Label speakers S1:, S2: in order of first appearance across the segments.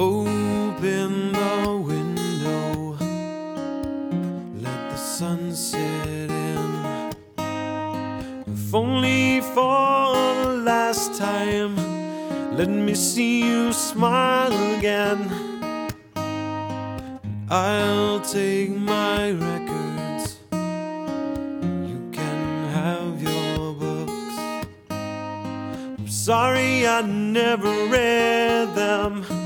S1: Open the window, let the sun set in. If only for the last time, let me see you smile again. I'll take my records, you can have your books. I'm sorry I never read them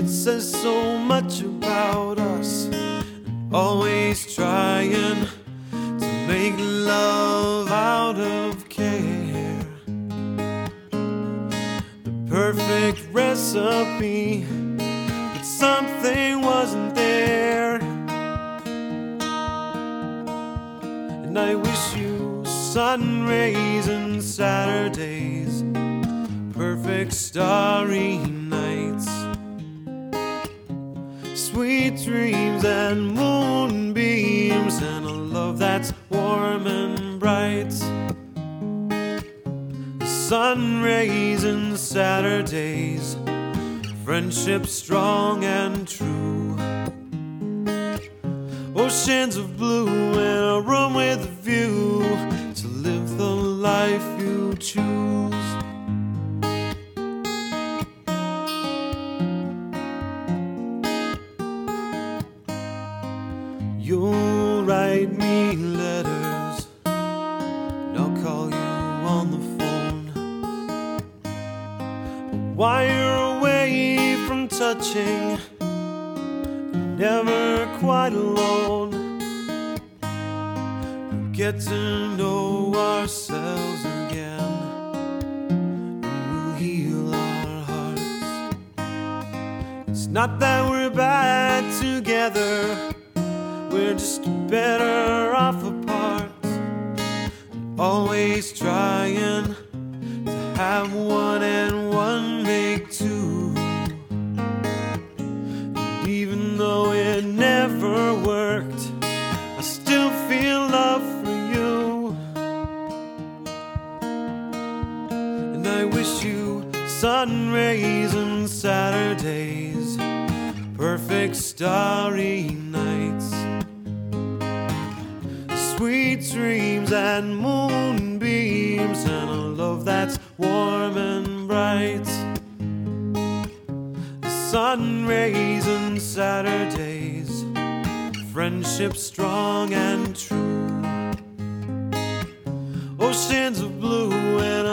S1: it says so much about us. Always trying to make love out of care. The perfect recipe, but something wasn't there. And I wish you sun rays and Saturdays, perfect starry sweet dreams and moonbeams and a love that's warm and bright. Sun rays and Saturdays, friendship strong and true. Oceans of blue and a room with You'll write me letters, and I'll call you on the phone. But while you're away from touching, never quite alone. We'll get to know ourselves again, and we'll heal our hearts. It's not that we're bad together. We're just better off apart. Always trying to have one and one make two. And even though it never worked, I still feel love for you. And I wish you sun rays and Saturdays, perfect starry nights sweet dreams and moonbeams and a love that's warm and bright. Sun rays and Saturdays, friendship strong and true. Oceans of blue and